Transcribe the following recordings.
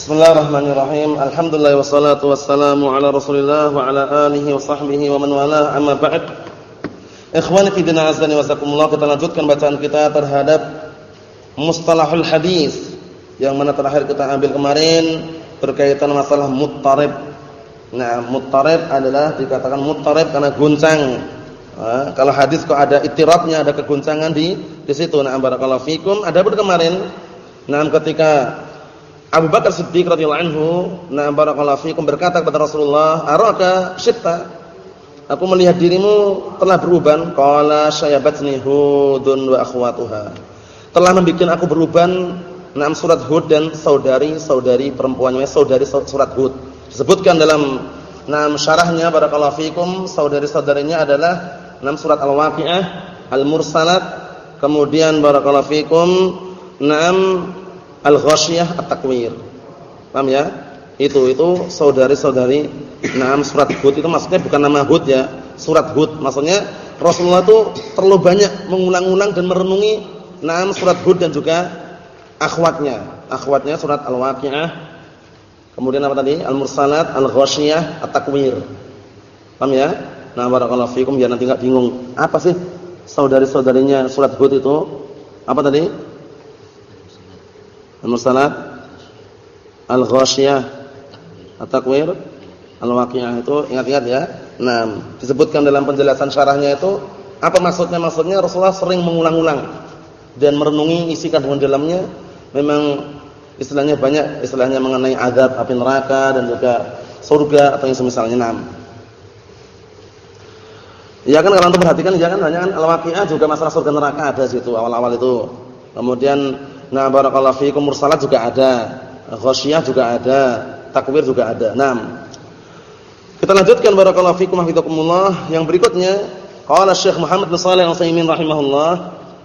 Bismillahirrahmanirrahim. Alhamdulillah wassalatu wassalamu ala Rasulillah wa ala alihi wa sahbihi wa man walah. Amma ba'd. Ikhwani fi din azani wa zakumullah kita lanjutkan bacaan kita terhadap mustalahul hadis yang mana terakhir kita ambil kemarin berkaitan masalah muttarib. Nah, muttarib adalah dikatakan muttarib karena guncang. Nah, kalau hadis kok ada ittirabnya, ada keguncangan di di situ. Nah, barakallahu fikum. Ada pun kemarin nah ketika Abu Bakar Siddiq radhiyallahu anhu, na barakallahu fikum berkata kepada Rasulullah, "Araka syitta?" Aku melihat dirimu telah beruban. Qala syayabatni Hudun wa akhwatuha. Telah membuat aku beruban enam surat Hud dan saudari-saudari perempuannya, saudari surat Hud. Disebutkan dalam enam syarahnya barakallahu fikum, saudari-saudarinya adalah enam surat Al-Waqiah, Al-Mursalat, kemudian barakallahu fikum enam Al-Ghasyiyah At-Takwir. Paham ya? Itu itu saudari-saudari Naam surat Hud itu maksudnya bukan nama Hud ya, surat Hud. Maksudnya Rasulullah itu terlalu banyak mengulang-ulang dan merenungi Naam surat Hud dan juga akhwatnya. Akhwatnya surat Al-Waqiah. Kemudian apa tadi? Al-Mursalat, Al-Ghasyiyah, At-Takwir. Paham ya? Nah, barakallahu fikum biar nanti enggak bingung. Apa sih saudari-saudarinya surat Hud itu? Apa tadi? Al-Mursalat Al-Ghasyiyah At-Takwir Al-Waqi'ah itu ingat-ingat ya. Nah, disebutkan dalam penjelasan syarahnya itu apa maksudnya? Maksudnya Rasulullah sering mengulang-ulang dan merenungi isi kandungan dalamnya. Memang istilahnya banyak, istilahnya mengenai azab api neraka dan juga surga atau yang semisalnya. Nah. Ya kan kalau untuk perhatikan ya kan hanya kan Al-Waqi'ah juga masalah surga neraka ada situ awal-awal itu. Kemudian Nah, barakallahu fiikum mursalat juga ada, ghasyiyah juga ada, takwir juga ada. Naam. Kita lanjutkan barakallahu fiikum hafizakumullah yang berikutnya qala Syekh Muhammad bin Shalih Al-Utsaimin rahimahullah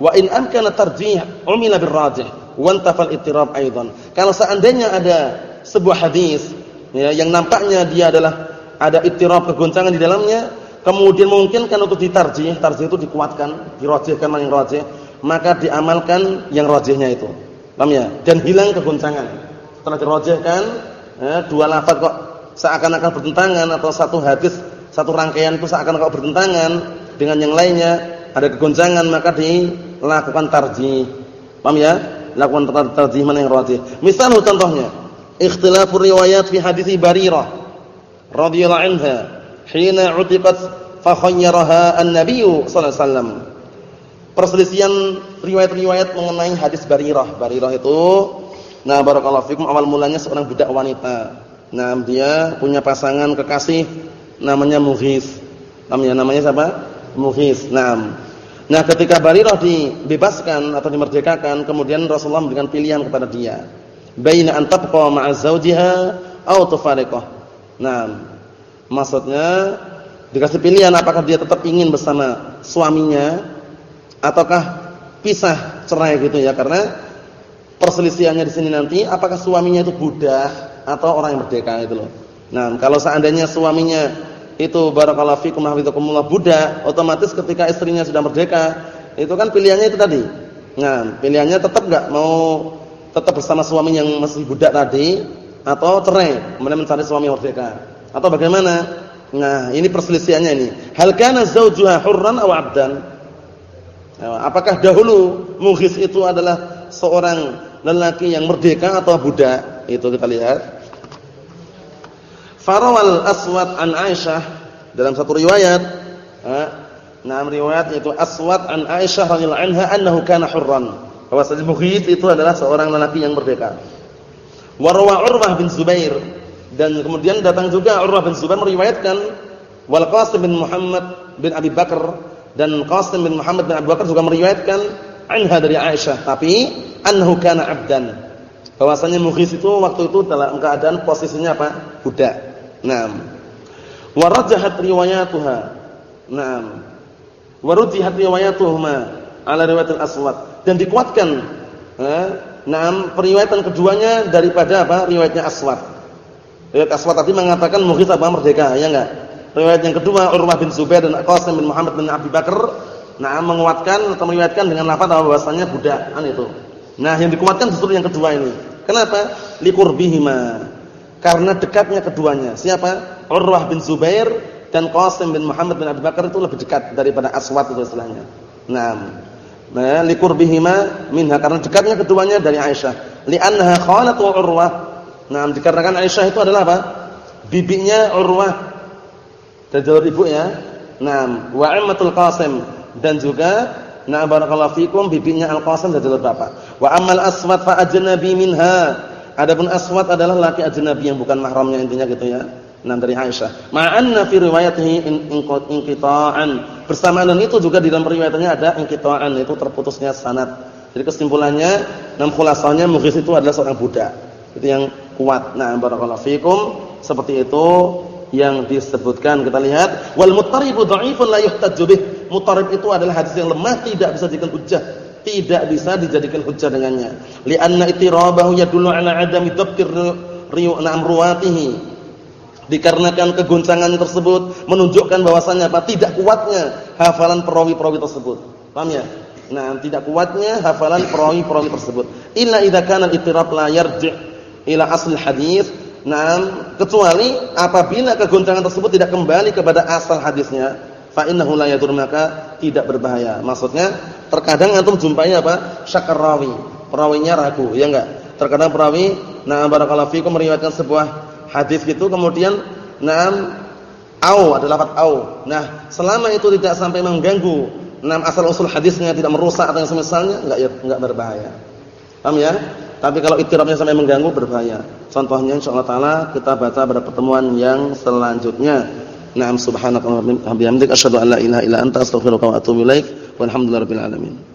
wa in amkana tarjih umila birrajih wa intafal ittirab aidan. Kalau seandainya ada sebuah hadis ya yang nampaknya dia adalah ada ittirab kegoncangan di dalamnya, kemudian mungkin kan untuk ditarjih, tarjih itu dikuatkan, dirajihkan yang rajih maka diamalkan yang rajihnya itu. Paham ya? Dan hilang kegoncangan. Setelah dirajihkan, eh, dua lafaz kok seakan-akan bertentangan atau satu hadis, satu rangkaian itu seakan-akan bertentangan dengan yang lainnya, ada kegoncangan maka dilakukan tarjih. Paham ya? Lakukan tarjih mana yang rajih. Misal contohnya, ikhtilafur riwayat fi hadis Barirah radhiyallahu anha hina utiqat fa khayyaraha an-nabiy sallallahu alaihi wasallam perselisihan riwayat-riwayat mengenai hadis Barirah. Barirah itu nah barakallahu fikum awal mulanya seorang budak wanita. Nah, dia punya pasangan kekasih namanya Mughis. Namanya namanya siapa? Mughis. Nah, nah ketika Barirah dibebaskan atau dimerdekakan, kemudian Rasulullah memberikan pilihan kepada dia. Baina an tabqa ma'a zawjiha aw. Nah, maksudnya dikasih pilihan apakah dia tetap ingin bersama suaminya ataukah pisah cerai gitu ya karena perselisihannya di sini nanti apakah suaminya itu budak atau orang yang merdeka itu loh. Nah, kalau seandainya suaminya itu barakallahu fikum hafizakumullah budak, otomatis ketika istrinya sudah merdeka, itu kan pilihannya itu tadi. Nah, pilihannya tetap enggak mau tetap bersama suami yang masih budak tadi atau cerai, kemudian mencari suami merdeka. Atau bagaimana? Nah, ini perselisihannya ini. Hal kana zaujuha hurran aw 'abdan? Ya, apakah dahulu Mughis itu adalah seorang lelaki yang merdeka atau budak? Itu kita lihat. Farawal Aswad an Aisyah dalam satu riwayat, nah riwayat itu Aswad an Aisyah radhiyallahu anha annahu kana hurran. Bahwasanya Mughis itu adalah seorang lelaki yang merdeka. Warwa Urwah bin Zubair dan kemudian datang juga Urwah bin Zubair meriwayatkan Wal Qasim bin Muhammad bin Abi Bakar dan Qasim bin Muhammad bin Abu Bakar juga meriwayatkan anha dari Aisyah tapi annahu kana 'abdan. Bahwasanya Mughis itu waktu itu dalam keadaan posisinya apa? Budak. Naam. Wa rajahat riwayatuha. Naam. Wa rujihat riwayatuhuma ala riwayat al-aswad dan dikuatkan eh, naam periwayatan keduanya daripada apa? Riwayatnya aswad. Riwayat aswad tadi mengatakan Mughis apa? Merdeka ya enggak Riwayat yang kedua Urwah bin Zubair dan Qasim bin Muhammad bin Abi Bakar nah menguatkan atau meriwayatkan dengan lafaz bahwasanya budak kan itu. Nah, yang dikuatkan justru yang kedua ini. Kenapa? liqurbihima. Karena dekatnya keduanya. Siapa? Urwah bin Zubair dan Qasim bin Muhammad bin Abu Bakar itu lebih dekat daripada Aswad itu istilahnya. Naam. Nah, liqurbihima minha karena dekatnya keduanya dari Aisyah. Li'annaha khalat wa Urwah. Nah, dikarenakan Aisyah itu adalah apa? Bibinya Urwah. Dari jalur ibu ya. Nah, wa ammatul Qasim dan juga nah barakallahu fikum bibinya Al-Qasim dari jalur bapak. Wa ammal Aswad fa ajnabi minha. Adapun Aswad adalah laki ajnabi yang bukan mahramnya intinya gitu ya. Nah dari Aisyah. Ma'anna fi riwayatihi inqita'an. Bersamaan dengan itu juga di dalam riwayatnya ada inqita'an itu terputusnya sanad. Jadi kesimpulannya, enam khulasahnya Mughis itu adalah seorang budak. Itu yang kuat. Nah, barakallahu fikum seperti itu yang disebutkan. Kita lihat wal muttaribu dha'ifun la yuhtajju bih. Muttarib itu adalah hadis yang lemah tidak bisa dijadikan hujjah. Tidak bisa dijadikan hujjah dengannya. Li'anna itirabahu yadullu ala adami dhabtir riwa'na amruatihi Dikarenakan kegoncangan tersebut menunjukkan bahwasannya apa? Tidak kuatnya hafalan perawi-perawi tersebut. Paham ya? Nah, tidak kuatnya hafalan perawi-perawi tersebut. Illa idza kana al-ittirab la yarji' ila asl hadis. Nah, kecuali apabila kegoncangan tersebut tidak kembali kepada asal hadisnya, fa innahu la yadur maka tidak berbahaya. Maksudnya, terkadang antum jumpai apa? Syakar rawi. Perawinya ragu, ya enggak? Terkadang perawi, nah barakallahu fikum meriwayatkan sebuah hadis gitu kemudian enam au adalah lafaz au. Nah, selama itu tidak sampai mengganggu enam asal usul hadisnya tidak merusak atau yang semisalnya enggak ya enggak berbahaya. Paham ya? Tapi kalau ittirabnya sampai mengganggu berbahaya. Contohnya insyaallah taala kita baca pada pertemuan yang selanjutnya. Naam subhanakallahumma wa bihamdika asyhadu an la ilaha illa anta astaghfiruka wa atubu ilaik. Walhamdulillahirabbil alamin.